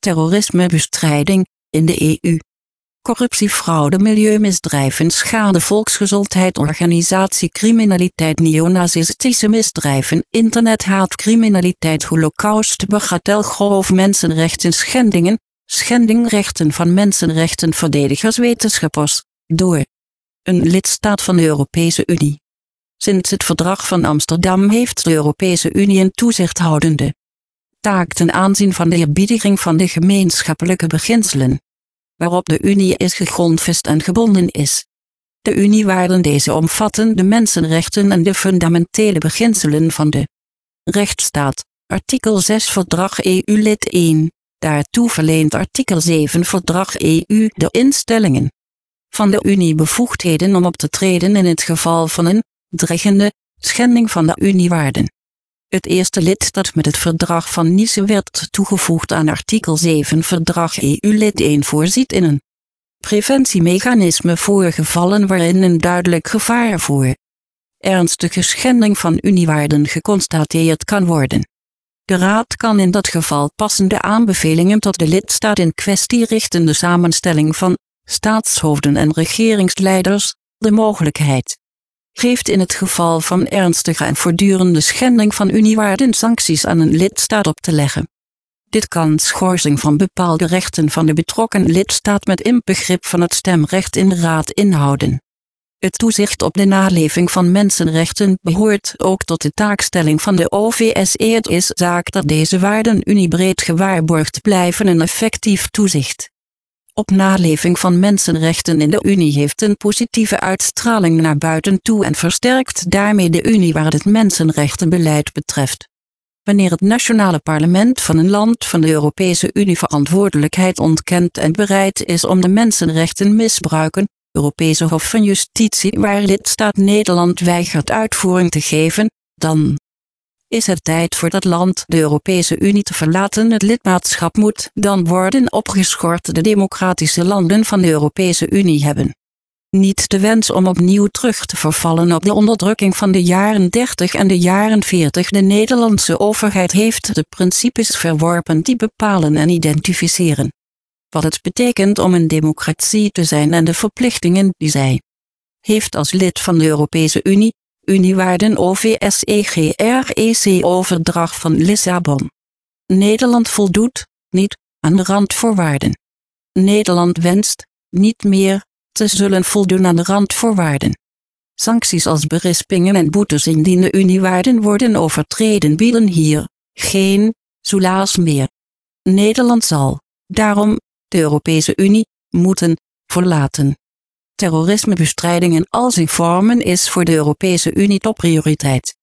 terrorismebestrijding in de EU. Corruptie, fraude, milieumisdrijven, schade, volksgezondheid, organisatie, criminaliteit, neonazistische misdrijven, internethaat, criminaliteit, holocaust, bagatel, grove mensenrechten, schendingen, schendingrechten van mensenrechtenverdedigers, wetenschappers, door een lidstaat van de Europese Unie. Sinds het verdrag van Amsterdam heeft de Europese Unie een toezichthoudende taak ten aanzien van de eerbiediging van de gemeenschappelijke beginselen, waarop de Unie is gegrondvest en gebonden is. De Uniewaarden deze omvatten de mensenrechten en de fundamentele beginselen van de rechtsstaat. Artikel 6 Verdrag EU-lid 1. Daartoe verleent artikel 7 Verdrag EU de instellingen van de Unie bevoegdheden om op te treden in het geval van een dreigende schending van de Uniewaarden. Het eerste lid dat met het verdrag van Nice werd toegevoegd aan artikel 7 verdrag EU-lid 1 voorziet in een preventiemechanisme voor gevallen waarin een duidelijk gevaar voor ernstige schending van uniewaarden geconstateerd kan worden. De Raad kan in dat geval passende aanbevelingen tot de lidstaat in kwestie richten de samenstelling van staatshoofden en regeringsleiders, de mogelijkheid geeft in het geval van ernstige en voortdurende schending van uniewaarden sancties aan een lidstaat op te leggen. Dit kan schorsing van bepaalde rechten van de betrokken lidstaat met inbegrip van het stemrecht in de Raad inhouden. Het toezicht op de naleving van mensenrechten behoort ook tot de taakstelling van de OVSE. Het is zaak dat deze waarden uniebreed gewaarborgd blijven en effectief toezicht op naleving van mensenrechten in de Unie heeft een positieve uitstraling naar buiten toe en versterkt daarmee de Unie waar het mensenrechtenbeleid betreft. Wanneer het nationale parlement van een land van de Europese Unie verantwoordelijkheid ontkent en bereid is om de mensenrechten misbruiken, Europese Hof van Justitie waar lidstaat Nederland weigert uitvoering te geven, dan is het tijd voor dat land de Europese Unie te verlaten. Het lidmaatschap moet dan worden opgeschort. De democratische landen van de Europese Unie hebben niet de wens om opnieuw terug te vervallen op de onderdrukking van de jaren 30 en de jaren 40. De Nederlandse overheid heeft de principes verworpen die bepalen en identificeren wat het betekent om een democratie te zijn en de verplichtingen die zij heeft als lid van de Europese Unie, Uniewaarden OVSEGREC-overdrag van Lissabon. Nederland voldoet niet aan de randvoorwaarden. Nederland wenst niet meer te zullen voldoen aan de randvoorwaarden. Sancties als berispingen en boetes indien de Uniewaarden worden overtreden bieden hier geen soelaas meer. Nederland zal daarom de Europese Unie moeten verlaten. Terrorismebestrijding in al zijn vormen is voor de Europese Unie topprioriteit.